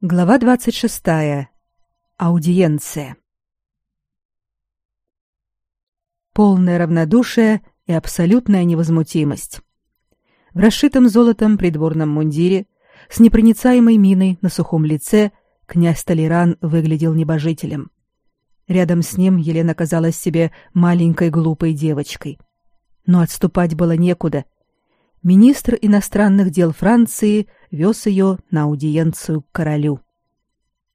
Глава 26. Аудиенция. Полное равнодушие и абсолютная невозмутимость. В расшитом золотом придворном мундире, с непроницаемой миной на сухом лице, князь Толеран выглядел небожителем. Рядом с ним Елена казалась себе маленькой глупой девочкой. Но отступать было некуда — министр иностранных дел Франции вез ее на аудиенцию к королю.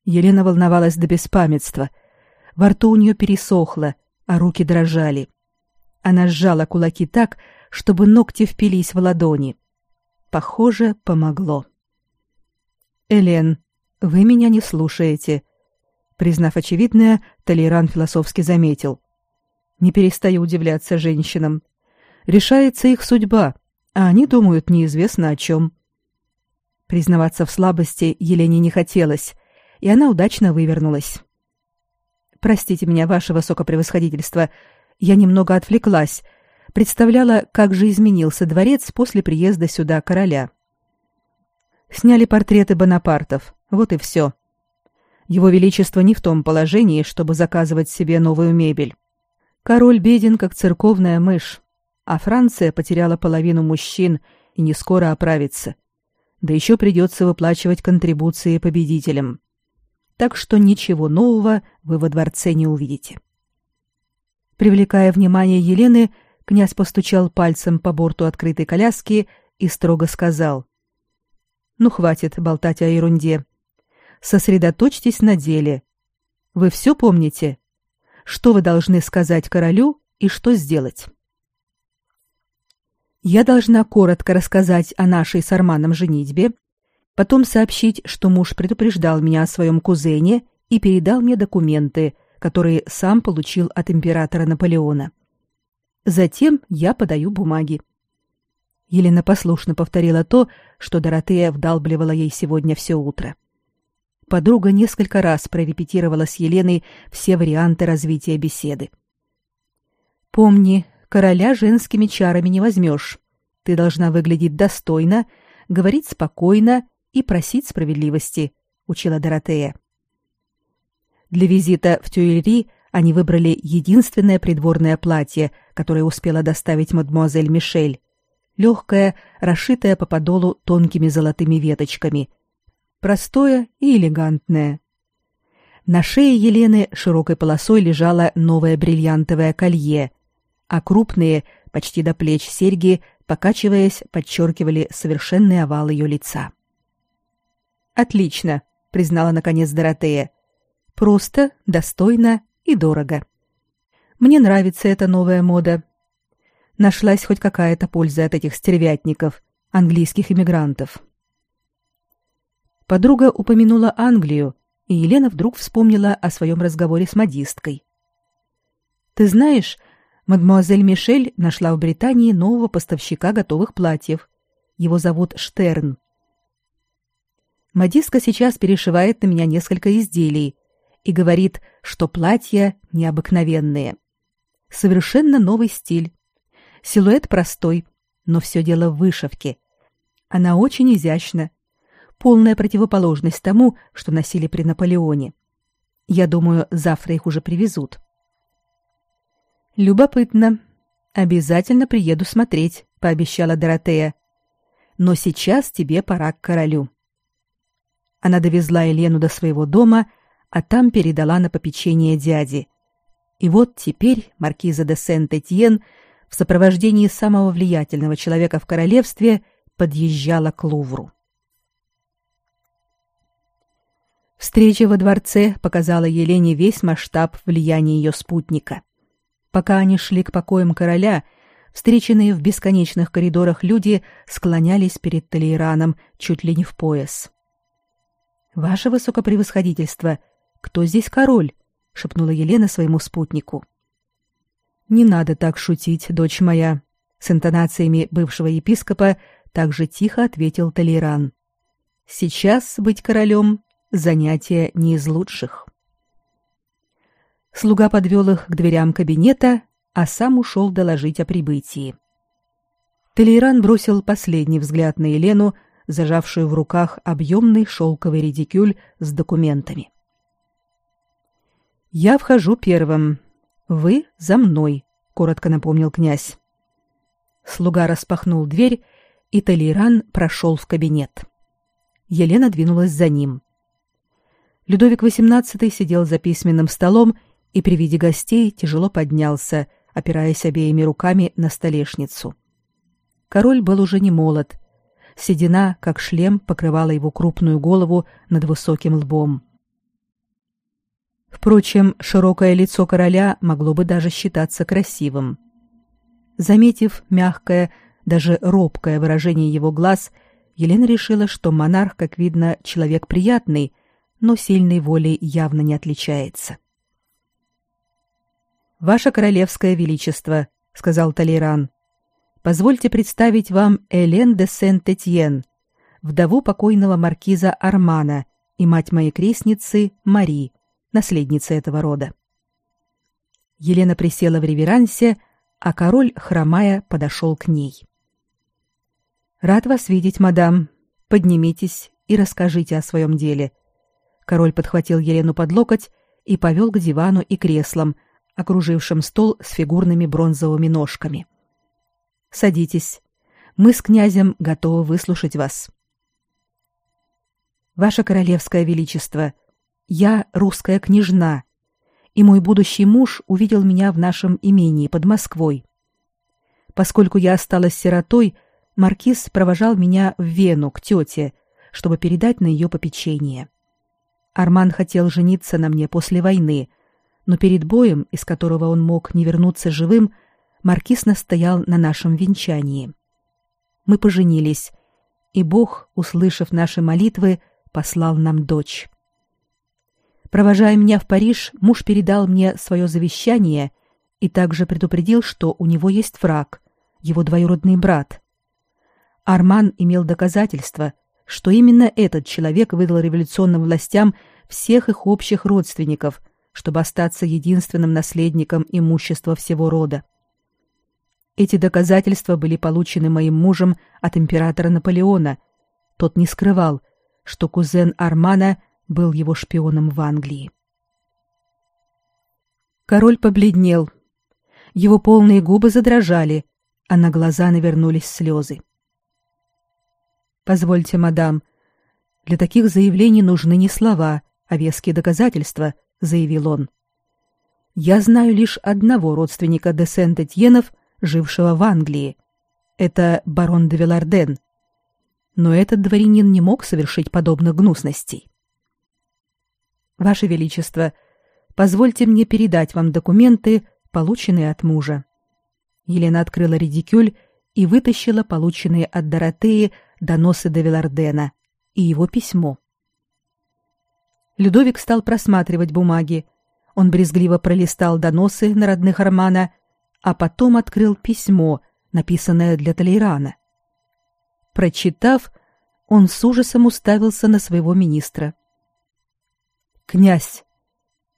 Елена волновалась до беспамятства. Во рту у нее пересохло, а руки дрожали. Она сжала кулаки так, чтобы ногти впились в ладони. Похоже, помогло. «Элен, вы меня не слушаете», — признав очевидное, Толеран философски заметил. «Не перестаю удивляться женщинам. Решается их судьба, а они думают неизвестно о чем. Признаваться в слабости Елене не хотелось, и она удачно вывернулась. «Простите меня, ваше высокопревосходительство, я немного отвлеклась, представляла, как же изменился дворец после приезда сюда короля. Сняли портреты Бонапартов, вот и все. Его Величество не в том положении, чтобы заказывать себе новую мебель. Король беден, как церковная мышь а Франция потеряла половину мужчин и не скоро оправится. Да еще придется выплачивать контрибуции победителям. Так что ничего нового вы во дворце не увидите. Привлекая внимание Елены, князь постучал пальцем по борту открытой коляски и строго сказал: "Ну хватит болтать о ерунде. Сосредоточьтесь на деле. Вы все помните? Что вы должны сказать королю и что сделать?" Я должна коротко рассказать о нашей с Арманом женитьбе, потом сообщить, что муж предупреждал меня о своем кузене и передал мне документы, которые сам получил от императора Наполеона. Затем я подаю бумаги. Елена послушно повторила то, что Доротея вдалбливала ей сегодня все утро. Подруга несколько раз прорепетировала с Еленой все варианты развития беседы. Помни, Короля женскими чарами не возьмешь. Ты должна выглядеть достойно, говорить спокойно и просить справедливости, учила Доротея. Для визита в Тюильри они выбрали единственное придворное платье, которое успела доставить мадемуазель Мишель. Легкое, расшитое по подолу тонкими золотыми веточками. Простое и элегантное. На шее Елены широкой полосой лежало новое бриллиантовое колье — а крупные, почти до плеч серьги, покачиваясь, подчеркивали совершенный овал ее лица. «Отлично», — признала наконец Доротея. «Просто, достойно и дорого. Мне нравится эта новая мода. Нашлась хоть какая-то польза от этих стервятников, английских иммигрантов». Подруга упомянула Англию, и Елена вдруг вспомнила о своем разговоре с модисткой. «Ты знаешь, Мадемуазель Мишель нашла в Британии нового поставщика готовых платьев. Его зовут Штерн. Модистка сейчас перешивает на меня несколько изделий и говорит, что платья необыкновенные. Совершенно новый стиль. Силуэт простой, но все дело в вышивке. Она очень изящна. Полная противоположность тому, что носили при Наполеоне. Я думаю, завтра их уже привезут. Любопытно. Обязательно приеду смотреть, пообещала Доротея. Но сейчас тебе пора к королю. Она довезла Елену до своего дома, а там передала на попечение дяди. И вот теперь маркиза де Сент-Этьен в сопровождении самого влиятельного человека в королевстве подъезжала к Лувру. Встреча во дворце показала Елене весь масштаб влияния ее спутника. Пока они шли к покоям короля, встреченные в бесконечных коридорах люди склонялись перед Толейраном чуть ли не в пояс. «Ваше высокопревосходительство, кто здесь король?» — шепнула Елена своему спутнику. «Не надо так шутить, дочь моя», — с интонациями бывшего епископа также тихо ответил Толейран. «Сейчас быть королем — занятие не из лучших». Слуга подвел их к дверям кабинета, а сам ушел доложить о прибытии. Толейран бросил последний взгляд на Елену, зажавшую в руках объемный шелковый редикюль с документами. «Я вхожу первым. Вы за мной», — коротко напомнил князь. Слуга распахнул дверь, и Толейран прошел в кабинет. Елена двинулась за ним. Людовик XVIII сидел за письменным столом и при виде гостей тяжело поднялся, опираясь обеими руками на столешницу. Король был уже не молод. Седина, как шлем, покрывала его крупную голову над высоким лбом. Впрочем, широкое лицо короля могло бы даже считаться красивым. Заметив мягкое, даже робкое выражение его глаз, Елена решила, что монарх, как видно, человек приятный, но сильной волей явно не отличается. «Ваше королевское величество», — сказал Толейран, — «позвольте представить вам Элен де Сент-Этьен, вдову покойного маркиза Армана и мать моей крестницы Мари, наследницы этого рода». Елена присела в реверансе, а король, хромая, подошел к ней. «Рад вас видеть, мадам. Поднимитесь и расскажите о своем деле». Король подхватил Елену под локоть и повел к дивану и креслам, окружившим стол с фигурными бронзовыми ножками. Садитесь. Мы с князем готовы выслушать вас. Ваше королевское величество, я русская княжна, и мой будущий муж увидел меня в нашем имении под Москвой. Поскольку я осталась сиротой, маркиз провожал меня в Вену к тете, чтобы передать на ее попечение. Арман хотел жениться на мне после войны — но перед боем, из которого он мог не вернуться живым, маркиз настоял на нашем венчании. Мы поженились, и Бог, услышав наши молитвы, послал нам дочь. Провожая меня в Париж, муж передал мне свое завещание и также предупредил, что у него есть враг, его двоюродный брат. Арман имел доказательства, что именно этот человек выдал революционным властям всех их общих родственников – чтобы остаться единственным наследником имущества всего рода. Эти доказательства были получены моим мужем от императора Наполеона. Тот не скрывал, что кузен Армана был его шпионом в Англии. Король побледнел. Его полные губы задрожали, а на глаза навернулись слезы. «Позвольте, мадам, для таких заявлений нужны не слова, а веские доказательства», заявил он. Я знаю лишь одного родственника де Сент-Этьенов, жившего в Англии. Это барон де Виларден. Но этот дворянин не мог совершить подобных гнусностей. Ваше величество, позвольте мне передать вам документы, полученные от мужа. Елена открыла редикюль и вытащила полученные от Доротеи доносы де Вилардена и его письмо. Людовик стал просматривать бумаги. Он брезгливо пролистал доносы на родных Армана, а потом открыл письмо, написанное для Толейрана. Прочитав, он с ужасом уставился на своего министра. «Князь,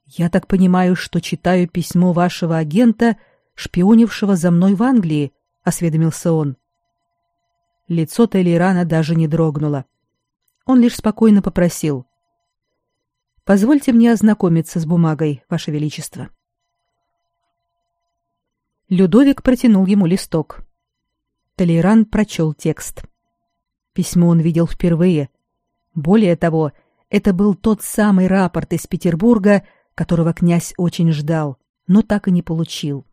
я так понимаю, что читаю письмо вашего агента, шпионившего за мной в Англии», — осведомился он. Лицо Толейрана даже не дрогнуло. Он лишь спокойно попросил. Позвольте мне ознакомиться с бумагой, ваше величество. Людовик протянул ему листок. Толеран прочел текст. Письмо он видел впервые. Более того, это был тот самый рапорт из Петербурга, которого князь очень ждал, но так и не получил.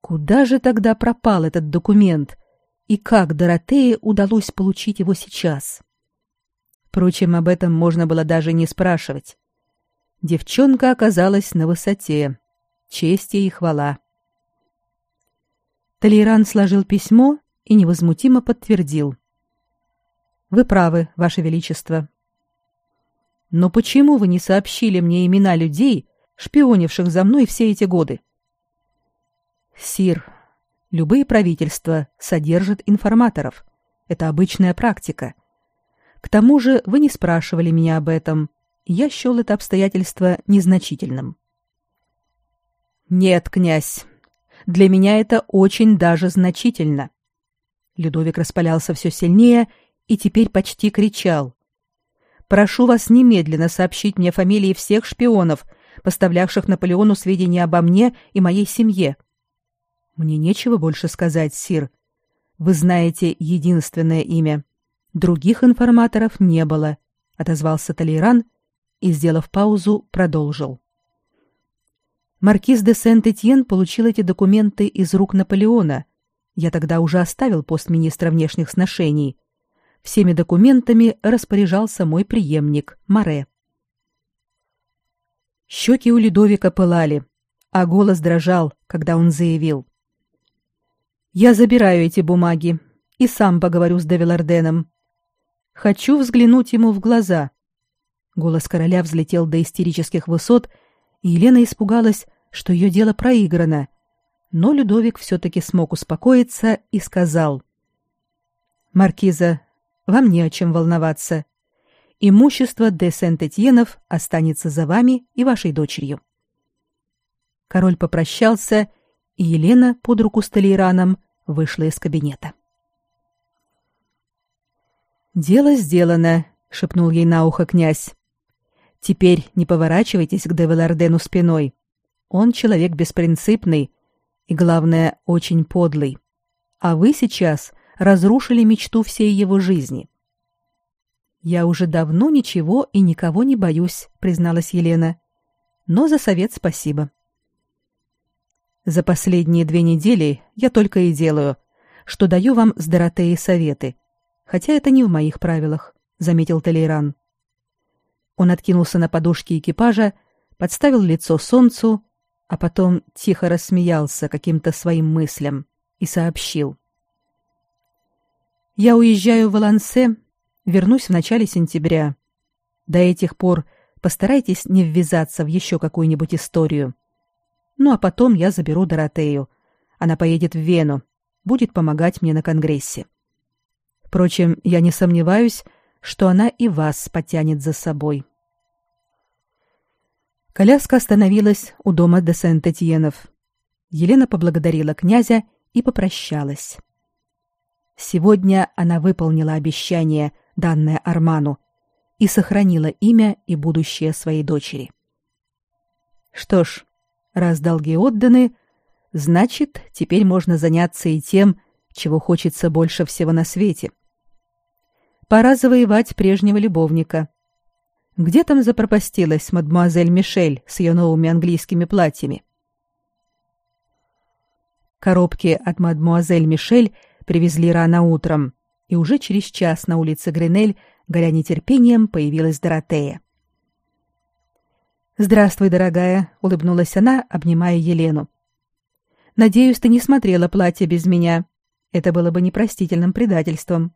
Куда же тогда пропал этот документ, и как Доротее удалось получить его сейчас? Впрочем, об этом можно было даже не спрашивать. Девчонка оказалась на высоте. Честь ей и хвала. Толеран сложил письмо и невозмутимо подтвердил. «Вы правы, Ваше Величество». «Но почему вы не сообщили мне имена людей, шпионивших за мной все эти годы?» «Сир, любые правительства содержат информаторов. Это обычная практика. К тому же вы не спрашивали меня об этом. Я счел это обстоятельство незначительным. Нет, князь, для меня это очень даже значительно. Людовик распалялся все сильнее и теперь почти кричал. Прошу вас немедленно сообщить мне фамилии всех шпионов, поставлявших Наполеону сведения обо мне и моей семье. Мне нечего больше сказать, сир. Вы знаете единственное имя. Других информаторов не было, отозвался Толейран и, сделав паузу, продолжил. Маркиз де Сент-Этьен получил эти документы из рук Наполеона. Я тогда уже оставил пост министра внешних сношений. Всеми документами распоряжался мой преемник Маре. Щеки у Людовика пылали, а голос дрожал, когда он заявил: "Я забираю эти бумаги и сам поговорю с Девиларденом. Хочу взглянуть ему в глаза". Голос короля взлетел до истерических высот, и Елена испугалась, что ее дело проиграно. Но Людовик все-таки смог успокоиться и сказал. «Маркиза, вам не о чем волноваться. Имущество де Сент-Этьенов останется за вами и вашей дочерью». Король попрощался, и Елена под руку с Толейраном вышла из кабинета. «Дело сделано», — шепнул ей на ухо князь. Теперь не поворачивайтесь к Девелардену спиной. Он человек беспринципный и, главное, очень подлый. А вы сейчас разрушили мечту всей его жизни. Я уже давно ничего и никого не боюсь, призналась Елена. Но за совет спасибо. За последние две недели я только и делаю, что даю вам с Доротеей советы, хотя это не в моих правилах, заметил Толейран. Он откинулся на подушке экипажа, подставил лицо солнцу, а потом тихо рассмеялся каким-то своим мыслям и сообщил. «Я уезжаю в Валансе, вернусь в начале сентября. До этих пор постарайтесь не ввязаться в еще какую-нибудь историю. Ну а потом я заберу Доротею. Она поедет в Вену, будет помогать мне на конгрессе. Впрочем, я не сомневаюсь, что она и вас потянет за собой. Коляска остановилась у дома де Сент-Этьенов. Елена поблагодарила князя и попрощалась. Сегодня она выполнила обещание, данное Арману, и сохранила имя и будущее своей дочери. Что ж, раз долги отданы, значит, теперь можно заняться и тем, чего хочется больше всего на свете — Пора завоевать прежнего любовника. Где там запропастилась мадемуазель Мишель с ее новыми английскими платьями? Коробки от мадемуазель Мишель привезли рано утром, и уже через час на улице Гренель, горя нетерпением, появилась Доротея. «Здравствуй, дорогая», — улыбнулась она, обнимая Елену. «Надеюсь, ты не смотрела платье без меня. Это было бы непростительным предательством».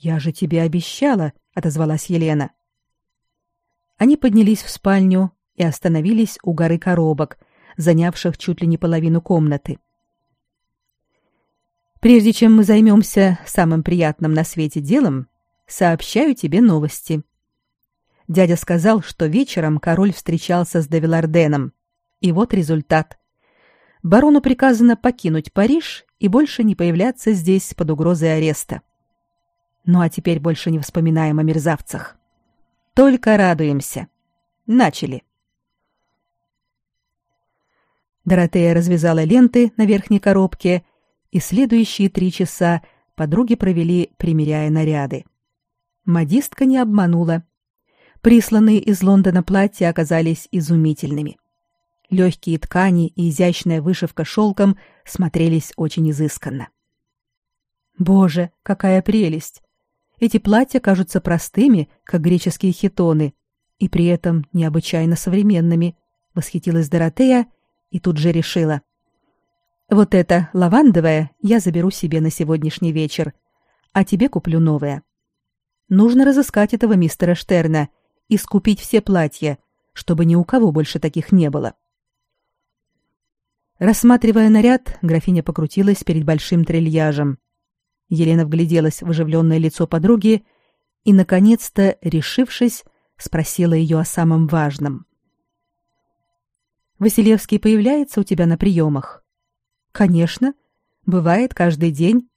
Я же тебе обещала, отозвалась Елена. Они поднялись в спальню и остановились у горы коробок, занявших чуть ли не половину комнаты. Прежде чем мы займемся самым приятным на свете делом, сообщаю тебе новости. Дядя сказал, что вечером король встречался с Девиларденом. И вот результат. Барону приказано покинуть Париж и больше не появляться здесь под угрозой ареста. Ну а теперь больше не вспоминаем о мерзавцах. Только радуемся. Начали. Доротея развязала ленты на верхней коробке, и следующие три часа подруги провели, примеряя наряды. Модистка не обманула. Присланные из Лондона платья оказались изумительными. Легкие ткани и изящная вышивка шелком смотрелись очень изысканно. Боже, какая прелесть! Эти платья кажутся простыми, как греческие хитоны, и при этом необычайно современными, восхитилась Доротея и тут же решила: вот это лавандовое я заберу себе на сегодняшний вечер, а тебе куплю новое. Нужно разыскать этого мистера Штерна и скупить все платья, чтобы ни у кого больше таких не было. Рассматривая наряд, графиня покрутилась перед большим трильяжем. Елена вгляделась в оживленное лицо подруги и, наконец-то, решившись, спросила ее о самом важном. «Василевский появляется у тебя на приемах?» «Конечно. Бывает каждый день.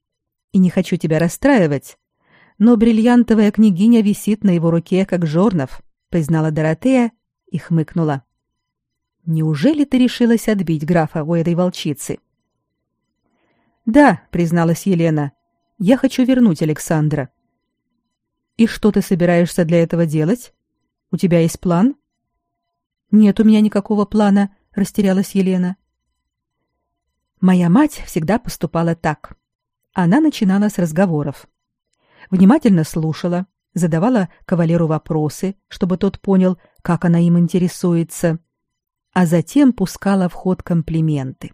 И не хочу тебя расстраивать. но бриллиантовая княгиня висит на его руке, как жорнов, признала Доротея и хмыкнула. Неужели ты решилась отбить графа у этой волчицы? Да, призналась Елена. Я хочу вернуть Александра. И что ты собираешься для этого делать? У тебя есть план? Нет у меня никакого плана, растерялась Елена. Моя мать всегда поступала так. Она начинала с разговоров. Внимательно слушала, задавала кавалеру вопросы, чтобы тот понял, как она им интересуется, а затем пускала в ход комплименты.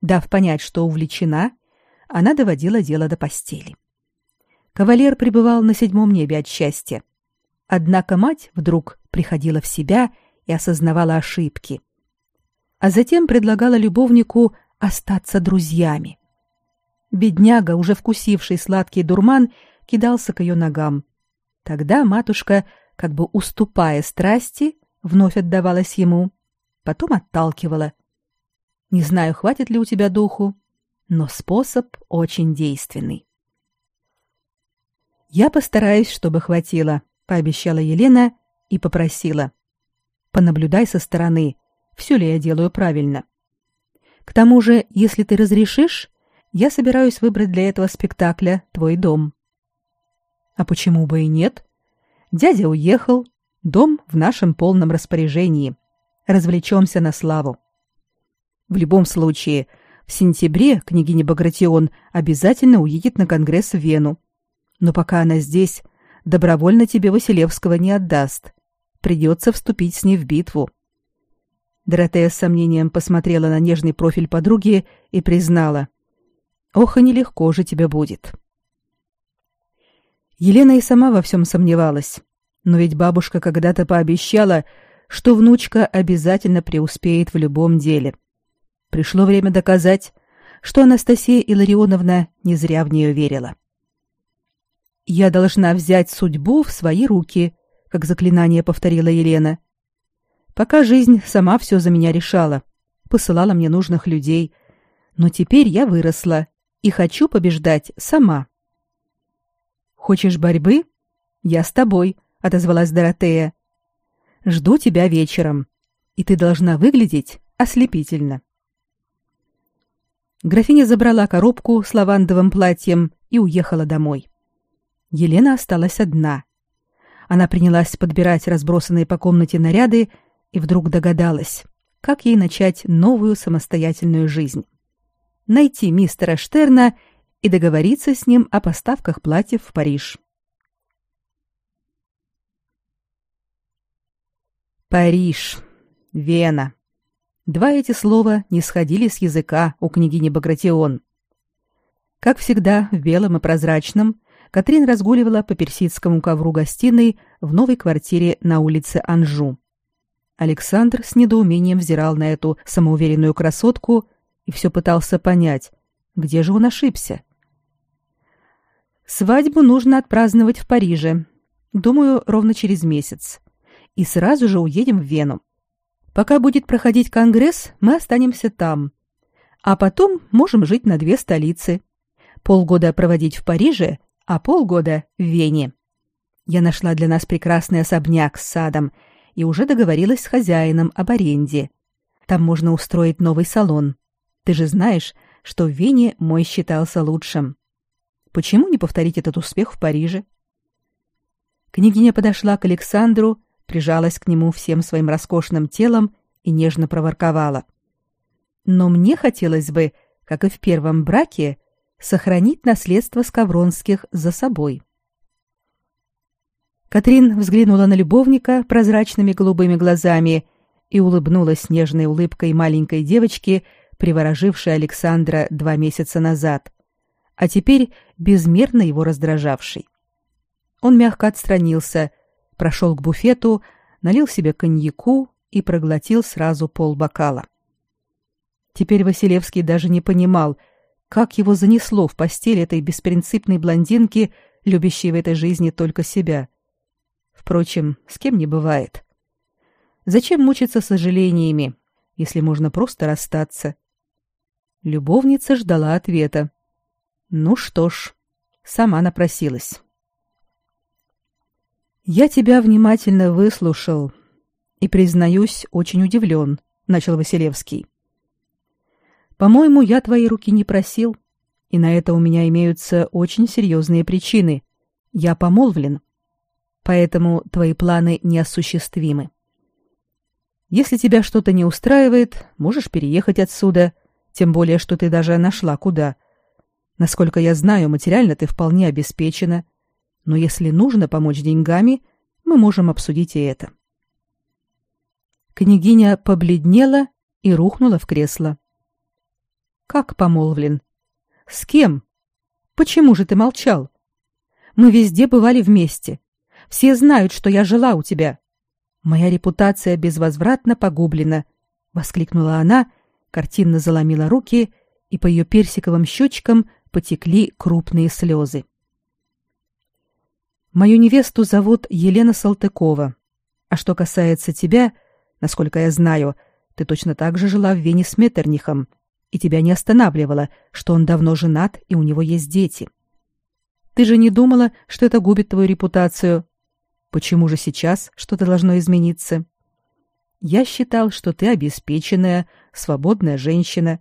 Дав понять, что увлечена, она доводила дело до постели. Кавалер пребывал на седьмом небе от счастья. Однако мать вдруг приходила в себя и осознавала ошибки. А затем предлагала любовнику остаться друзьями. Бедняга, уже вкусивший сладкий дурман, кидался к ее ногам. Тогда матушка, как бы уступая страсти, вновь отдавалась ему, потом отталкивала. Не знаю, хватит ли у тебя духу, но способ очень действенный. Я постараюсь, чтобы хватило, пообещала Елена и попросила: понаблюдай со стороны, все ли я делаю правильно. К тому же, если ты разрешишь, я собираюсь выбрать для этого спектакля твой дом. А почему бы и нет? Дядя уехал, дом в нашем полном распоряжении. Развлечемся на славу. В любом случае, в сентябре княгиня Багратион обязательно уедет на конгресс в Вену. Но пока она здесь, добровольно тебе Василевского не отдаст. Придется вступить с ней в битву. Доротея с сомнением посмотрела на нежный профиль подруги и признала. «Ох, и нелегко же тебе будет». Елена и сама во всем сомневалась. Но ведь бабушка когда-то пообещала, что внучка обязательно преуспеет в любом деле. Пришло время доказать, что Анастасия Илларионовна не зря в нее верила. «Я должна взять судьбу в свои руки», — как заклинание повторила Елена. «Пока жизнь сама все за меня решала, посылала мне нужных людей, но теперь я выросла и хочу побеждать сама». Хочешь борьбы? Я с тобой, отозвалась Доротея. Жду тебя вечером, и ты должна выглядеть ослепительно. Графиня забрала коробку с лавандовым платьем и уехала домой. Елена осталась одна. Она принялась подбирать разбросанные по комнате наряды и вдруг догадалась, как ей начать новую самостоятельную жизнь. Найти мистера Штерна и договориться с ним о поставках платьев в Париж. Париж, Вена. Два эти слова не сходили с языка у княгини Багратион. Как всегда, в белом и прозрачном, Катрин разгуливала по персидскому ковру гостиной в новой квартире на улице Анжу. Александр с недоумением взирал на эту самоуверенную красотку и все пытался понять, где же он ошибся. Свадьбу нужно отпраздновать в Париже. Думаю, ровно через месяц. И сразу же уедем в Вену. Пока будет проходить конгресс, мы останемся там. А потом можем жить на две столицы. Полгода проводить в Париже, а полгода в Вене. Я нашла для нас прекрасный особняк с садом и уже договорилась с хозяином об аренде. Там можно устроить новый салон. Ты же знаешь, что в Вене мой считался лучшим. Почему не повторить этот успех в Париже? Княгиня подошла к Александру, прижалась к нему всем своим роскошным телом и нежно проворковала: "Но мне хотелось бы, как и в первом браке, сохранить наследство Скавронских за собой". Катрин взглянула на любовника прозрачными голубыми глазами и улыбнулась нежной улыбкой маленькой девочки, приворожившей Александра два месяца назад а теперь безмерно его раздражавший. Он мягко отстранился, прошел к буфету, налил себе коньяку и проглотил сразу полбокала. Теперь Василевский даже не понимал, как его занесло в постель этой беспринципной блондинки, любящей в этой жизни только себя. Впрочем, с кем не бывает. Зачем мучиться сожалениями, если можно просто расстаться? Любовница ждала ответа. Ну что ж, сама напросилась. Я тебя внимательно выслушал и, признаюсь, очень удивлен, начал Василевский. По-моему, я твоей руки не просил, и на это у меня имеются очень серьезные причины. Я помолвлен. Поэтому твои планы неосуществимы. Если тебя что-то не устраивает, можешь переехать отсюда, тем более что ты даже нашла куда. Насколько я знаю, материально ты вполне обеспечена, но если нужно помочь деньгами, мы можем обсудить и это. Княгиня побледнела и рухнула в кресло. Как помолвлен? С кем? Почему же ты молчал? Мы везде бывали вместе. Все знают, что я жила у тебя. Моя репутация безвозвратно погублена, воскликнула она, картинно заломила руки, и по ее персиковым щечкам потекли крупные слезы. Мою невесту зовут Елена Салтыкова. А что касается тебя, насколько я знаю, ты точно так же жила в Вене с Меттернихом, и тебя не останавливало, что он давно женат и у него есть дети. Ты же не думала, что это губит твою репутацию? Почему же сейчас что-то должно измениться? Я считал, что ты обеспеченная, свободная женщина.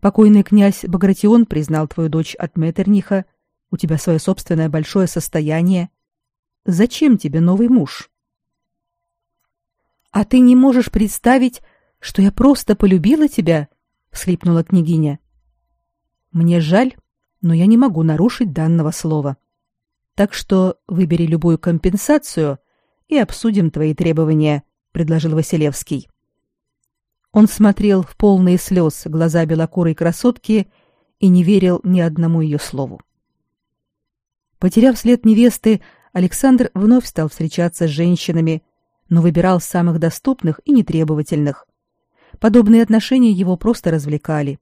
Покойный князь Багратион признал твою дочь от Меттерниха. У тебя свое собственное большое состояние. Зачем тебе новый муж? А ты не можешь представить, что я просто полюбила тебя, всхлипнула княгиня. Мне жаль, но я не могу нарушить данного слова. Так что выбери любую компенсацию и обсудим твои требования, предложил Василевский. Он смотрел в полные слез глаза белокурой красотки и не верил ни одному ее слову. Потеряв след невесты, Александр вновь стал встречаться с женщинами, но выбирал самых доступных и нетребовательных. Подобные отношения его просто развлекали.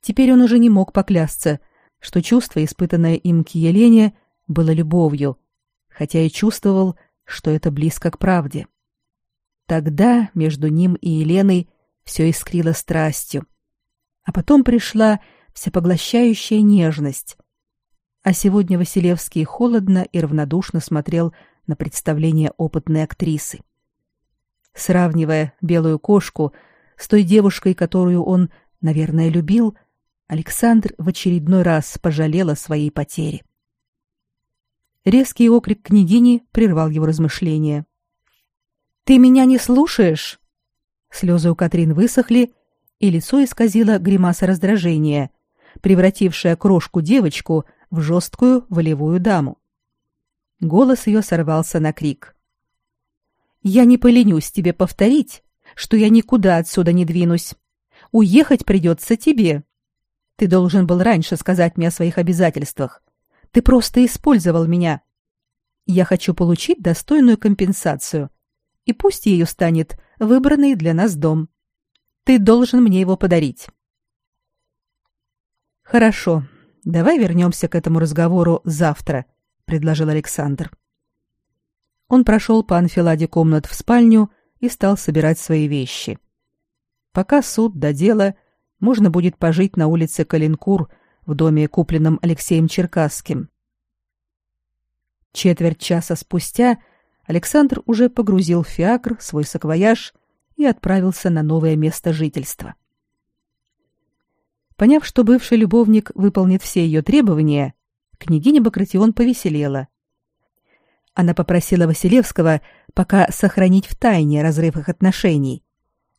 Теперь он уже не мог поклясться, что чувство, испытанное им к Елене, было любовью, хотя и чувствовал, что это близко к правде. Тогда между ним и Еленой все искрило страстью, а потом пришла всепоглощающая нежность. А сегодня Василевский холодно и равнодушно смотрел на представление опытной актрисы. Сравнивая белую кошку с той девушкой, которую он, наверное, любил, Александр в очередной раз пожалел о своей потере. Резкий окрик княгини прервал его размышления. «Ты меня не слушаешь?» Слезы у Катрин высохли, и лицо исказило гримаса раздражения, превратившая крошку-девочку в жесткую волевую даму. Голос ее сорвался на крик. «Я не поленюсь тебе повторить, что я никуда отсюда не двинусь. Уехать придется тебе. Ты должен был раньше сказать мне о своих обязательствах. Ты просто использовал меня. Я хочу получить достойную компенсацию. И пусть ее станет выбранный для нас дом. Ты должен мне его подарить. Хорошо. Давай вернемся к этому разговору завтра, предложил Александр. Он прошел по анфиладе комнат в спальню и стал собирать свои вещи. Пока суд до дела, можно будет пожить на улице Калинкур в доме, купленном Алексеем Черкасским. Четверть часа спустя Александр уже погрузил в фиакр свой саквояж и отправился на новое место жительства. Поняв, что бывший любовник выполнит все ее требования, княгиня Бакратион повеселела. Она попросила Василевского пока сохранить в тайне разрыв их отношений,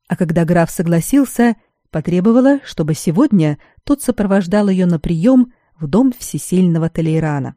а когда граф согласился, потребовала, чтобы сегодня тот сопровождал ее на прием в дом всесильного Толейрана.